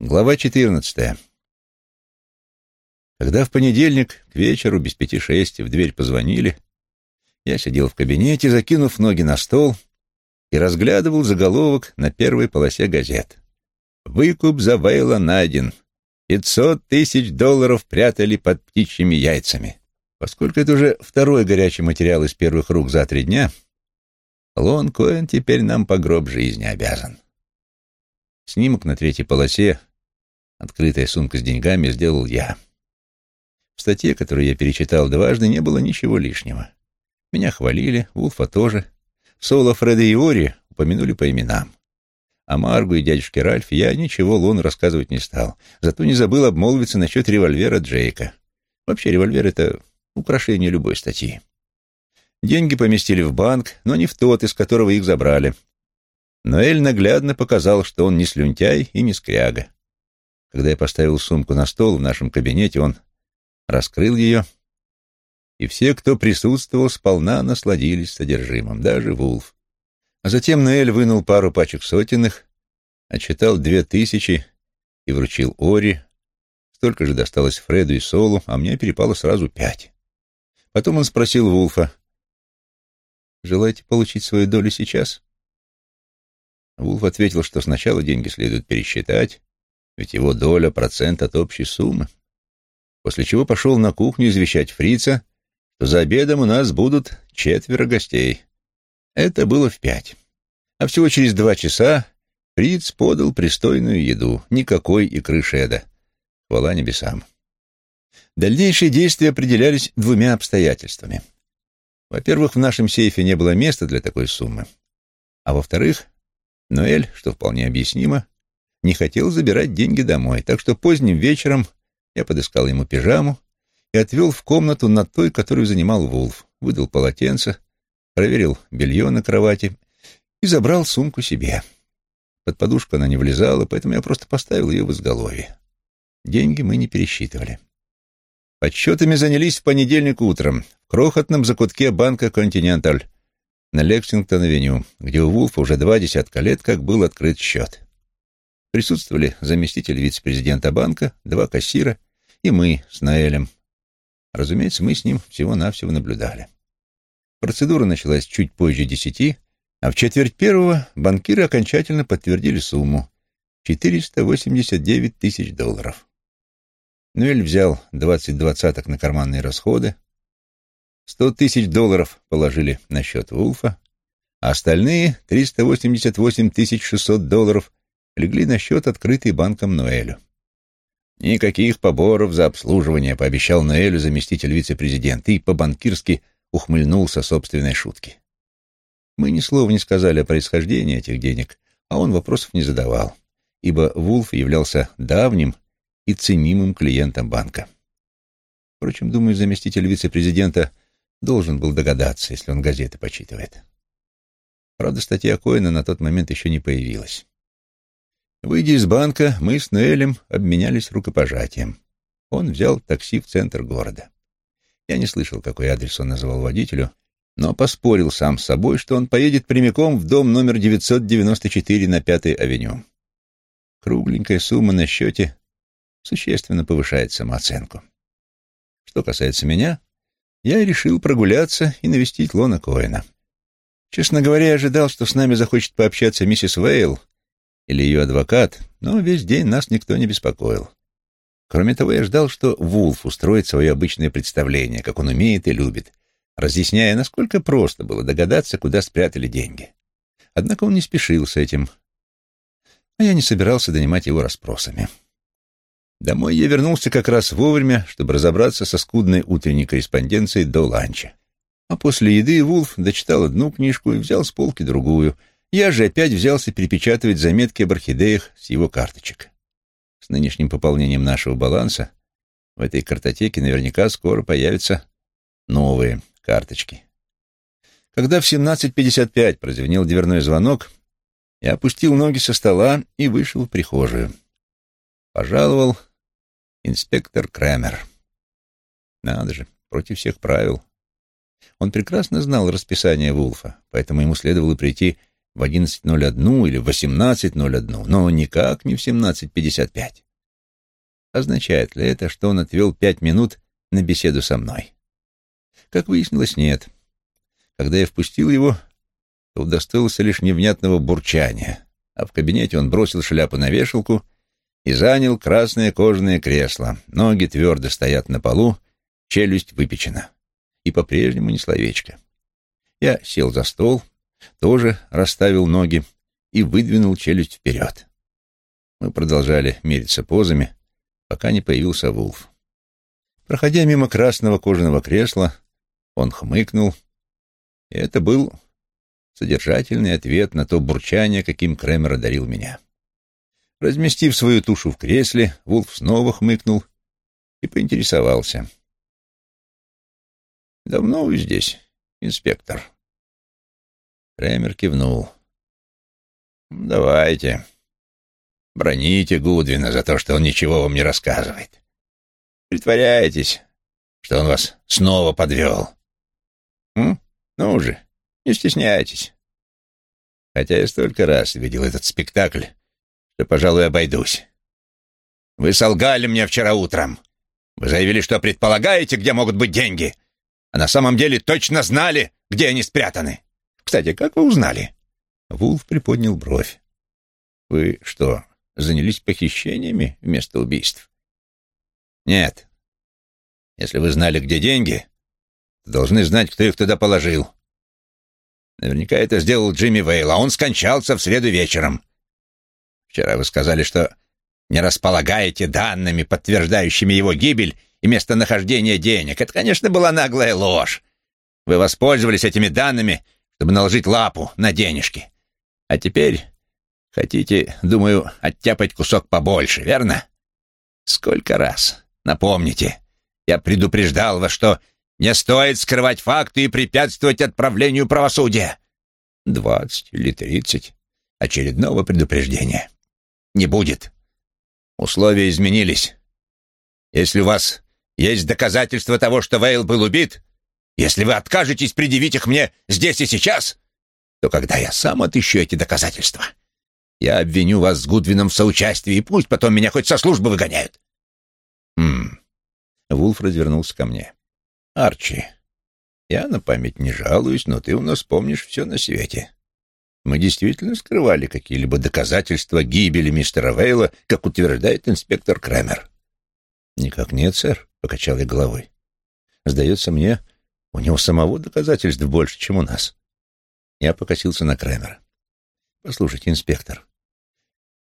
Глава 14. Когда в понедельник к вечеру без пяти шести в дверь позвонили, я сидел в кабинете, закинув ноги на стол и разглядывал заголовок на первой полосе газет. «Выкуп за Вейла найден. Пятьсот тысяч долларов прятали под птичьими яйцами». Поскольку это уже второй горячий материал из первых рук за три дня, Лон Коэн теперь нам по гроб жизни обязан. Снимок на третьей полосе Открытая сумка с деньгами сделал я. В статье, которую я перечитал дважды, не было ничего лишнего. Меня хвалили, Вулфа тоже. Соло, Фреда и Ори упомянули по именам. А Маргу и дядюшке Ральф я ничего Лону рассказывать не стал. Зато не забыл обмолвиться насчет револьвера Джейка. Вообще револьвер — это украшение любой статьи. Деньги поместили в банк, но не в тот, из которого их забрали. Но Эль наглядно показал, что он не слюнтяй и не скряга. Когда я поставил сумку на стол в нашем кабинете, он раскрыл ее, и все, кто присутствовал, сполна насладились содержимым, даже Вулф. А затем Ноэль вынул пару пачек сотенных, отчитал две тысячи и вручил Ори. Столько же досталось Фреду и Солу, а мне перепало сразу пять. Потом он спросил Вулфа, «Желаете получить свою долю сейчас?» Вулф ответил, что сначала деньги следует пересчитать, ведь его доля — процент от общей суммы. После чего пошел на кухню извещать фрица, что за обедом у нас будут четверо гостей. Это было в пять. А всего через два часа фриц подал пристойную еду, никакой икры шеда. Хвала небесам. Дальнейшие действия определялись двумя обстоятельствами. Во-первых, в нашем сейфе не было места для такой суммы. А во-вторых, Ноэль, что вполне объяснимо, не хотел забирать деньги домой, так что поздним вечером я подыскал ему пижаму и отвел в комнату над той, которую занимал Вулф, выдал полотенце, проверил белье на кровати и забрал сумку себе. Под подушку она не влезала, поэтому я просто поставил ее в изголовье. Деньги мы не пересчитывали. Подсчетами занялись в понедельник утром в крохотном закутке банка «Континенталь» на Лексингтон-авеню, где у Вулфа уже два десятка лет как был открыт счет. Присутствовали заместитель вице-президента банка, два кассира и мы с Наэлем. Разумеется, мы с ним всего-навсего наблюдали. Процедура началась чуть позже десяти, а в четверть первого банкиры окончательно подтвердили сумму — 489 тысяч долларов. Нуэль взял 20 двадцаток на карманные расходы, 100 тысяч долларов положили на счет Вулфа, а остальные 388 600 долларов легли на счет, открытый банком Ноэлю. «Никаких поборов за обслуживание», — пообещал Ноэлю заместитель вице-президента и по-банкирски ухмыльнулся собственной шутки. Мы ни слова не сказали о происхождении этих денег, а он вопросов не задавал, ибо Вулф являлся давним и ценимым клиентом банка. Впрочем, думаю, заместитель вице-президента должен был догадаться, если он газеты почитывает. Правда, статья Коэна на тот момент еще не появилась. Выйдя из банка, мы с Ноэлем обменялись рукопожатием. Он взял такси в центр города. Я не слышал, какой адрес он называл водителю, но поспорил сам с собой, что он поедет прямиком в дом номер 994 на Пятой авеню. Кругленькая сумма на счете существенно повышает самооценку. Что касается меня, я решил прогуляться и навестить Лона Коэна. Честно говоря, я ожидал, что с нами захочет пообщаться миссис Вейл, или ее адвокат, но весь день нас никто не беспокоил. Кроме того, я ждал, что Вулф устроит свое обычное представление, как он умеет и любит, разъясняя, насколько просто было догадаться, куда спрятали деньги. Однако он не спешил с этим, а я не собирался донимать его расспросами. Домой я вернулся как раз вовремя, чтобы разобраться со скудной утренней корреспонденцией до ланча. А после еды Вулф дочитал одну книжку и взял с полки другую — я же опять взялся перепечатывать заметки об орхидеях с его карточек. С нынешним пополнением нашего баланса в этой картотеке наверняка скоро появятся новые карточки. Когда в 17.55 прозвенел дверной звонок, я опустил ноги со стола и вышел в прихожую. Пожаловал инспектор Крэмер. Надо же, против всех правил. Он прекрасно знал расписание Вулфа, поэтому ему следовало прийти в 11.01 или в 18.01, но никак не в 17.55. Означает ли это, что он отвел пять минут на беседу со мной? Как выяснилось, нет. Когда я впустил его, то удостоился лишь невнятного бурчания, а в кабинете он бросил шляпу на вешалку и занял красное кожаное кресло. Ноги твердо стоят на полу, челюсть выпечена. И по-прежнему ни словечко. Я сел за стол, тоже расставил ноги и выдвинул челюсть вперед. Мы продолжали мериться позами, пока не появился Вулф. Проходя мимо красного кожаного кресла, он хмыкнул, и это был содержательный ответ на то бурчание, каким Кремер одарил меня. Разместив свою тушу в кресле, Вулф снова хмыкнул и поинтересовался. «Давно вы здесь, инспектор?» Кремер кивнул. «Давайте. Броните Гудвина за то, что он ничего вам не рассказывает. Притворяетесь, что он вас снова подвел. М? Ну же, не стесняйтесь. Хотя я столько раз видел этот спектакль, что, пожалуй, обойдусь. Вы солгали мне вчера утром. Вы заявили, что предполагаете, где могут быть деньги, а на самом деле точно знали, где они спрятаны. Кстати, как вы узнали?» Вулф приподнял бровь. «Вы что, занялись похищениями вместо убийств?» «Нет. Если вы знали, где деньги, то должны знать, кто их туда положил. Наверняка это сделал Джимми Вейл, а он скончался в среду вечером. Вчера вы сказали, что не располагаете данными, подтверждающими его гибель и местонахождение денег. Это, конечно, была наглая ложь. Вы воспользовались этими данными, чтобы наложить лапу на денежки. А теперь хотите, думаю, оттяпать кусок побольше, верно? Сколько раз? Напомните. Я предупреждал вас, что не стоит скрывать факты и препятствовать отправлению правосудия. Двадцать или тридцать. Очередного предупреждения не будет. Условия изменились. Если у вас есть доказательства того, что Вейл был убит, если вы откажетесь предъявить их мне здесь и сейчас, то когда я сам отыщу эти доказательства, я обвиню вас с Гудвином в соучастии, и пусть потом меня хоть со службы выгоняют. Хм. Вулф развернулся ко мне. Арчи, я на память не жалуюсь, но ты у нас помнишь все на свете. Мы действительно скрывали какие-либо доказательства гибели мистера Вейла, как утверждает инспектор Крамер. Никак нет, сэр, покачал я головой. Сдается мне, у него самого доказательств больше, чем у нас. Я покосился на Крамера. Послушайте, инспектор,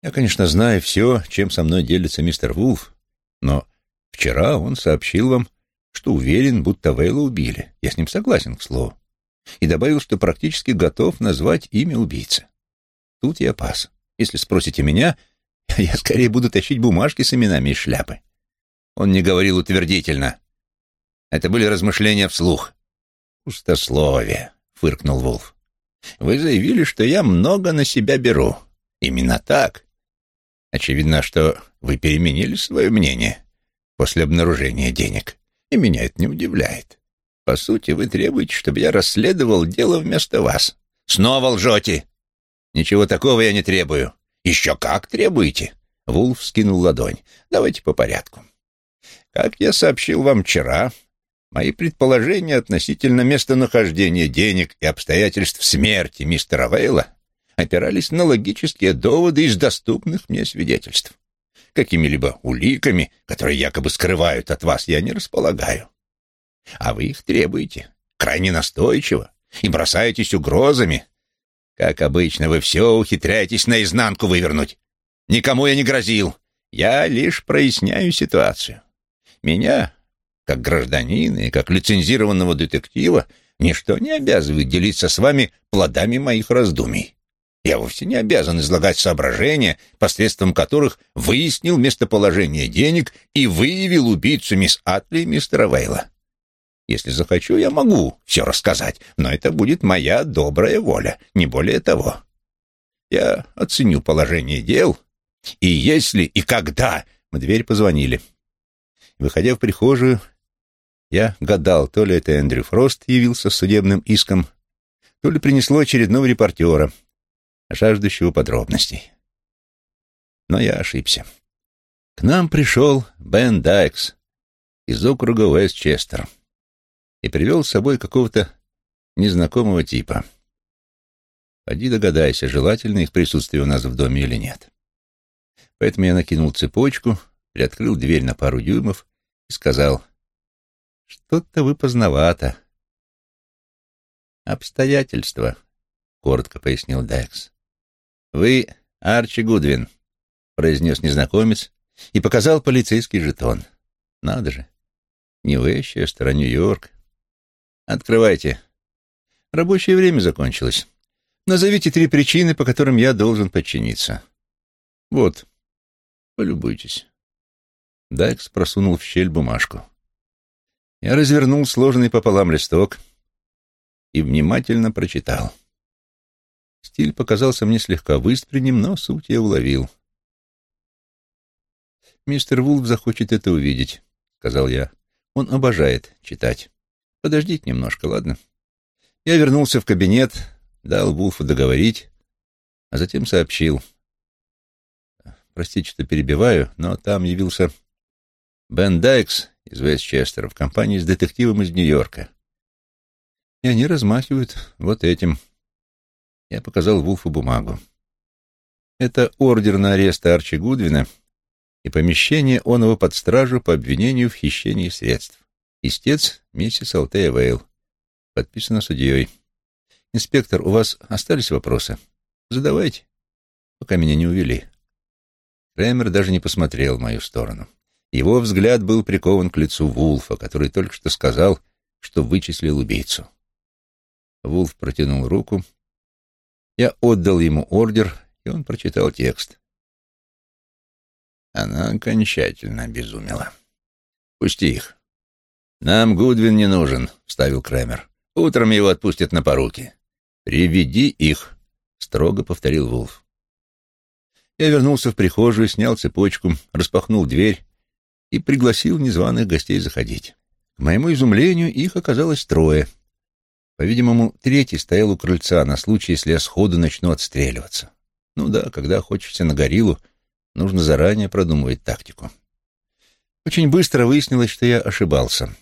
я, конечно, знаю все, чем со мной делится мистер Вулф, но вчера он сообщил вам, что уверен, будто Вейла убили. Я с ним согласен, к слову и добавил, что практически готов назвать имя убийцы. Тут я пас. Если спросите меня, я скорее буду тащить бумажки с именами из шляпы. Он не говорил утвердительно. Это были размышления вслух. «Пустословие», — фыркнул Вулф. «Вы заявили, что я много на себя беру. Именно так. Очевидно, что вы переменили свое мнение после обнаружения денег, и меня это не удивляет. По сути, вы требуете, чтобы я расследовал дело вместо вас. Снова лжете. Ничего такого я не требую. Еще как требуете. Вулф скинул ладонь. Давайте по порядку. Как я сообщил вам вчера, мои предположения относительно местонахождения денег и обстоятельств смерти мистера Вейла опирались на логические доводы из доступных мне свидетельств. Какими-либо уликами, которые якобы скрывают от вас, я не располагаю. А вы их требуете, крайне настойчиво, и бросаетесь угрозами. Как обычно, вы все ухитряетесь наизнанку вывернуть. Никому я не грозил. Я лишь проясняю ситуацию. Меня, как гражданина и как лицензированного детектива, ничто не обязывает делиться с вами плодами моих раздумий. Я вовсе не обязан излагать соображения, посредством которых выяснил местоположение денег и выявил убийцу мисс Атли и мистера Вейла. Если захочу, я могу все рассказать, но это будет моя добрая воля, не более того. Я оценю положение дел, и если и когда в дверь позвонили. Выходя в прихожую, я гадал, то ли это Эндрю Фрост явился с судебным иском, то ли принесло очередного репортера, жаждущего подробностей. Но я ошибся. К нам пришел Бен Дайкс из округа Уэстчестер и привел с собой какого-то незнакомого типа. Поди догадайся, желательно их присутствие у нас в доме или нет. Поэтому я накинул цепочку, приоткрыл дверь на пару дюймов и сказал, «Что-то вы поздновато». «Обстоятельства», — коротко пояснил Дайкс. «Вы Арчи Гудвин», — произнес незнакомец и показал полицейский жетон. «Надо же, Уэщестер, а Нью-Йорк. Открывайте. Рабочее время закончилось. Назовите три причины, по которым я должен подчиниться. Вот, полюбуйтесь». Дайкс просунул в щель бумажку. Я развернул сложенный пополам листок и внимательно прочитал. Стиль показался мне слегка выспренним, но суть я уловил. «Мистер Вулф захочет это увидеть», — сказал я. «Он обожает читать. Подождите немножко, ладно?» Я вернулся в кабинет, дал Вулфу договорить, а затем сообщил. Простите, что перебиваю, но там явился Бен Дайкс из Вестчестера в компании с детективом из Нью-Йорка. И они размахивают вот этим. Я показал Вулфу бумагу. Это ордер на арест Арчи Гудвина и помещение оного под стражу по обвинению в хищении средств. Истец миссис Алтея Вейл. Подписано судьей. Инспектор, у вас остались вопросы? Задавайте, пока меня не увели. Крэмер даже не посмотрел в мою сторону. Его взгляд был прикован к лицу Вулфа, который только что сказал, что вычислил убийцу. Вулф протянул руку, я отдал ему ордер, и он прочитал текст. Она окончательно обезумела. «Пусти их». «Нам Гудвин не нужен», — вставил Крэмер. «Утром его отпустят на поруки». «Приведи их», — строго повторил Вулф. Я вернулся в прихожую, снял цепочку, распахнул дверь и пригласил незваных гостей заходить. К моему изумлению, их оказалось трое — по-видимому, третий стоял у крыльца на случай, если я сходу начну отстреливаться. Ну да, когда хочется на гориллу, нужно заранее продумывать тактику. Очень быстро выяснилось, что я ошибался.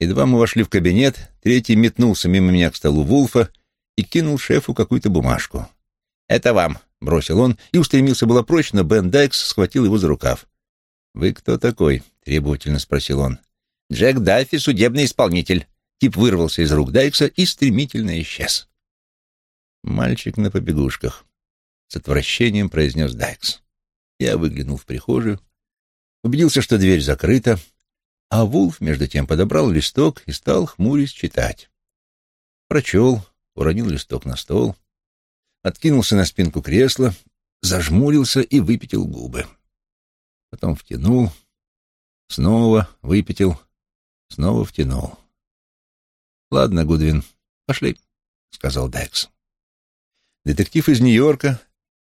Едва мы вошли в кабинет, третий метнулся мимо меня к столу Вулфа и кинул шефу какую-то бумажку. «Это вам», — бросил он и устремился было прочь, но Бен Дайкс схватил его за рукав. «Вы кто такой?» — требовательно спросил он. «Джек Даффи, судебный исполнитель», Тип вырвался из рук Дайкса и стремительно исчез. «Мальчик на побегушках», — с отвращением произнес Дайкс. Я выглянул в прихожую, убедился, что дверь закрыта, а Вулф, между тем, подобрал листок и стал, хмурясь, читать. Прочел, уронил листок на стол, откинулся на спинку кресла, зажмурился и выпятил губы. Потом втянул, снова выпятил, снова втянул. «Ладно, Гудвин, пошли», — сказал Дайкс. Детектив из Нью-Йорка,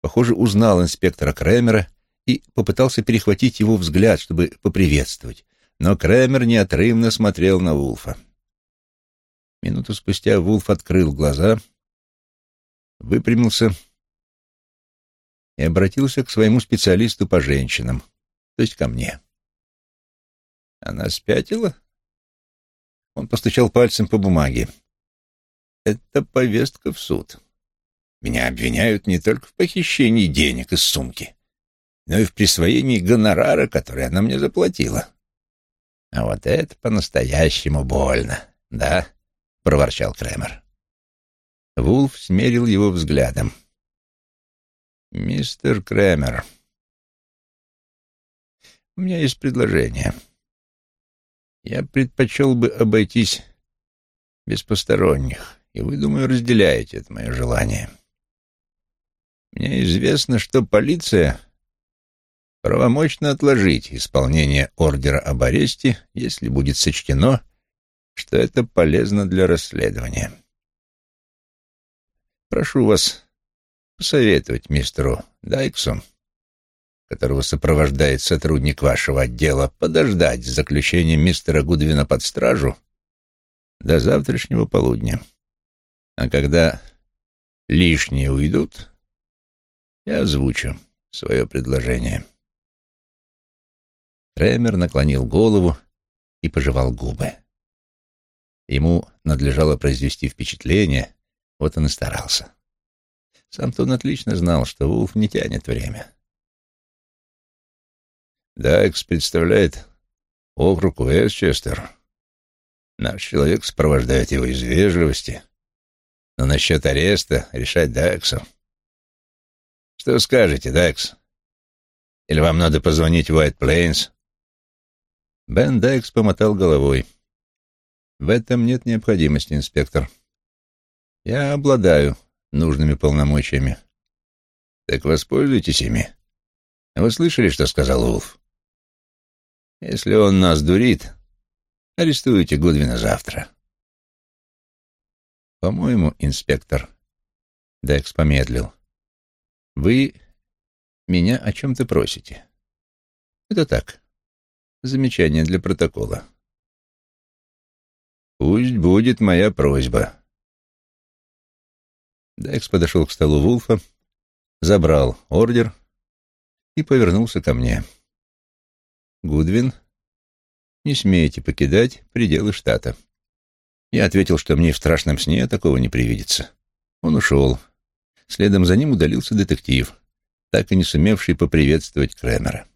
похоже, узнал инспектора Крэмера и попытался перехватить его взгляд, чтобы поприветствовать, но Крэмер неотрывно смотрел на Вулфа. Минуту спустя Вулф открыл глаза, выпрямился и обратился к своему специалисту по женщинам, то есть ко мне. «Она спятила?» Он постучал пальцем по бумаге. «Это повестка в суд. Меня обвиняют не только в похищении денег из сумки, но и в присвоении гонорара, который она мне заплатила. А вот это по-настоящему больно, да?» — проворчал Кремер. Вулф смерил его взглядом. «Мистер Кремер, у меня есть предложение». Я предпочел бы обойтись без посторонних, и вы, думаю, разделяете это мое желание. Мне известно, что полиция правомочно отложить исполнение ордера об аресте, если будет сочтено, что это полезно для расследования. Прошу вас посоветовать мистеру Дайксу которого сопровождает сотрудник вашего отдела, подождать с заключением мистера Гудвина под стражу до завтрашнего полудня. А когда лишние уйдут, Я озвучу свое предложение. Тремер наклонил голову и пожевал губы. Ему надлежало произвести впечатление, вот он и старался. Сам-то он отлично знал, что Вулф не тянет время. Дайкс представляет округ Уэстчестер. Наш человек сопровождает его из вежливости, но насчет ареста решать Дайксу. Что скажете, Дайкс? Или вам надо позвонить в Уайт Плейнс? Бен Дайкс помотал головой. В этом нет необходимости, инспектор. Я обладаю нужными полномочиями. Так воспользуйтесь ими. Вы слышали, что сказал Улф? Если он нас дурит, арестуйте Гудвина завтра. По-моему, инспектор, Декс помедлил, вы меня о чем-то просите. Это так, замечание для протокола. Пусть будет моя просьба. Декс подошел к столу Вулфа, забрал ордер и повернулся ко мне. «Гудвин, не смеете покидать пределы штата». Я ответил, что мне в страшном сне такого не привидится. Он ушел. Следом за ним удалился детектив, так и не сумевший поприветствовать Кремера.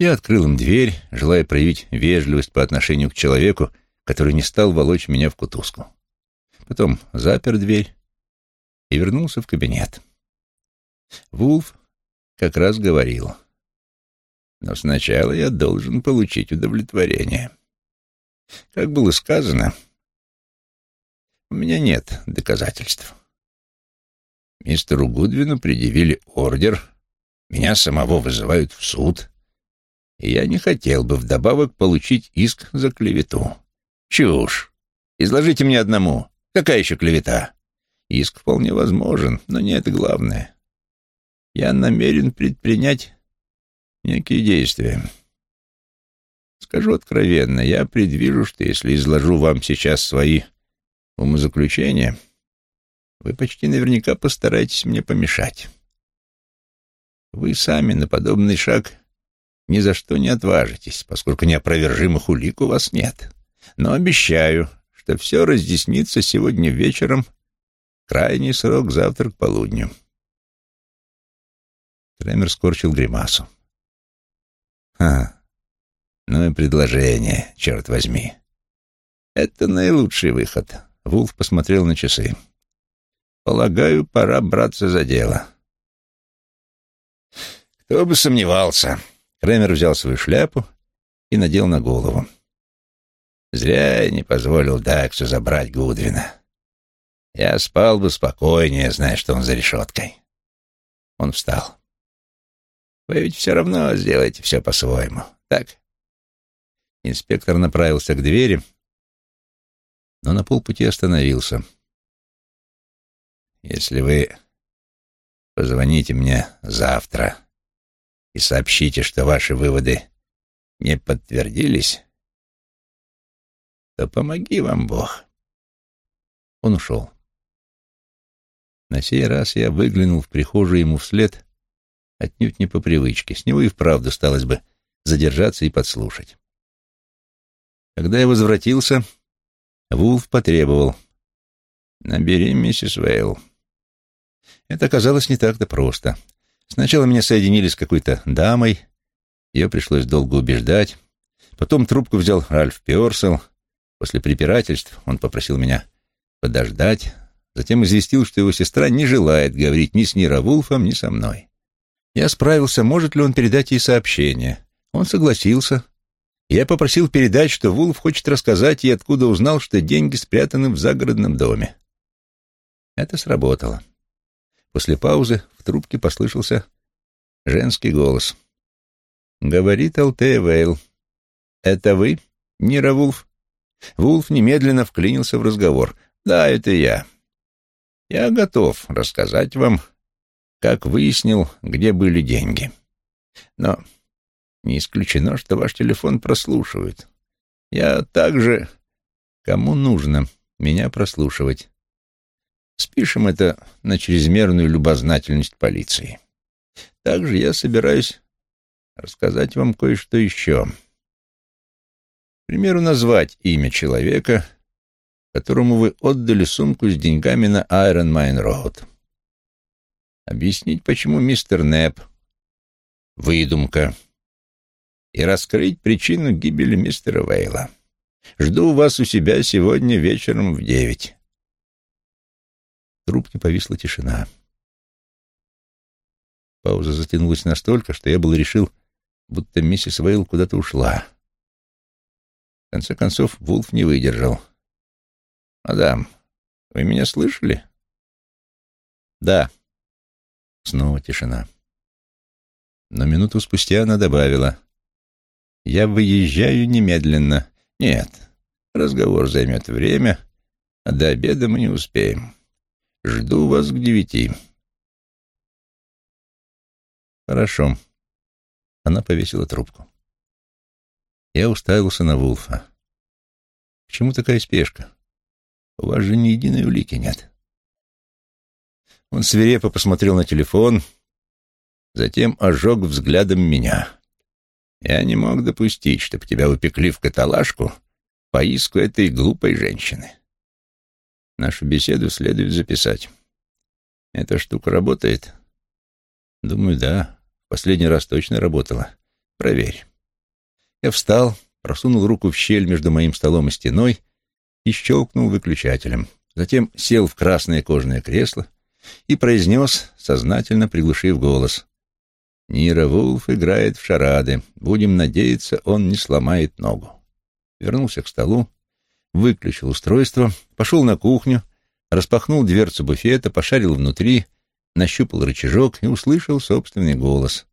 Я открыл им дверь, желая проявить вежливость по отношению к человеку, который не стал волочь меня в кутузку. Потом запер дверь и вернулся в кабинет. Вулф как раз говорил. Но сначала я должен получить удовлетворение. Как было сказано, у меня нет доказательств. Мистеру Гудвину предъявили ордер, меня самого вызывают в суд, и я не хотел бы вдобавок получить иск за клевету. Чушь! Изложите мне одному. Какая еще клевета? Иск вполне возможен, но не это главное. Я намерен предпринять некие действия. Скажу откровенно, я предвижу, что если изложу вам сейчас свои умозаключения, вы почти наверняка постараетесь мне помешать. Вы сами на подобный шаг ни за что не отважитесь, поскольку неопровержимых улик у вас нет. Но обещаю, что все разъяснится сегодня вечером Крайний срок завтра к полудню. Кремер скорчил гримасу. «Ха, ну и предложение, черт возьми. Это наилучший выход». Вулф посмотрел на часы. «Полагаю, пора браться за дело». «Кто бы сомневался». Кремер взял свою шляпу и надел на голову. «Зря я не позволил Даксу забрать Гудвина. Я спал бы спокойнее, зная, что он за решеткой. Он встал. Вы ведь все равно сделаете все по-своему, так? Инспектор направился к двери, но на полпути остановился. Если вы позвоните мне завтра и сообщите, что ваши выводы не подтвердились, то помоги вам Бог. Он ушел. На сей раз я выглянул в прихожую ему вслед, отнюдь не по привычке. С него и вправду сталось бы задержаться и подслушать. Когда я возвратился, Вулф потребовал «Набери миссис Вейл». Это оказалось не так-то просто. Сначала меня соединили с какой-то дамой, ее пришлось долго убеждать. Потом трубку взял Ральф Пёрсел. После препирательств он попросил меня подождать, Затем известил, что его сестра не желает говорить ни с Нира Вулфом, ни со мной. Я справился, может ли он передать ей сообщение. Он согласился. Я попросил передать, что Вулф хочет рассказать ей, откуда узнал, что деньги спрятаны в загородном доме. Это сработало. После паузы в трубке послышался женский голос. «Говорит Алтея Вейл. Это вы, Нира Вулф?» Вулф немедленно вклинился в разговор. «Да, это я. Я готов рассказать вам, как выяснил, где были деньги. Но не исключено, что ваш телефон прослушивают. Я также... Кому нужно меня прослушивать? Спишем это на чрезмерную любознательность полиции. также я собираюсь рассказать вам кое-что еще. К примеру, назвать имя человека, которому вы отдали сумку с деньгами на Iron Mine Road. Объяснить, почему мистер Нэп — выдумка, и раскрыть причину гибели мистера Вейла. Жду вас у себя сегодня вечером в девять. В трубке повисла тишина. Пауза затянулась настолько, что я был решил, будто миссис Вейл куда-то ушла. В конце концов, Вулф не выдержал. «Мадам, вы меня слышали?» «Да». Снова тишина. Но минуту спустя она добавила. «Я выезжаю немедленно. Нет, разговор займет время, а до обеда мы не успеем. Жду вас к девяти». «Хорошо». Она повесила трубку. Я уставился на Вулфа. «К чему такая спешка? У вас же ни единой улики нет». Он свирепо посмотрел на телефон, затем ожег взглядом меня. «Я не мог допустить, чтобы тебя упекли в каталажку по иску этой глупой женщины. Нашу беседу следует записать. Эта штука работает?» «Думаю, да. Последний раз точно работала. Проверь. Я встал, просунул руку в щель между моим столом и стеной и щелкнул выключателем. Затем сел в красное кожаное кресло и произнес, сознательно приглушив голос. «Нира Вулф играет в шарады. Будем надеяться, он не сломает ногу». Вернулся к столу, выключил устройство, пошел на кухню, распахнул дверцу буфета, пошарил внутри — нащупал рычажок и услышал собственный голос.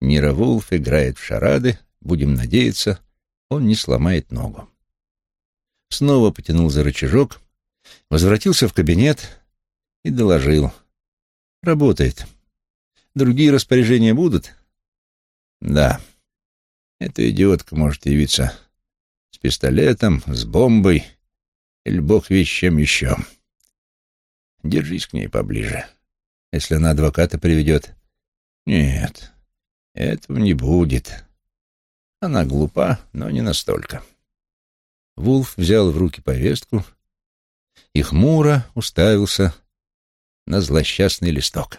Нира Вулф играет в шарады, будем надеяться, он не сломает ногу. Снова потянул за рычажок, возвратился в кабинет и доложил. Работает. Другие распоряжения будут? Да. Эта идиотка может явиться с пистолетом, с бомбой или бог весь чем еще. Держись к ней поближе если она адвоката приведет. Нет, этого не будет. Она глупа, но не настолько. Вулф взял в руки повестку и хмуро уставился на злосчастный листок.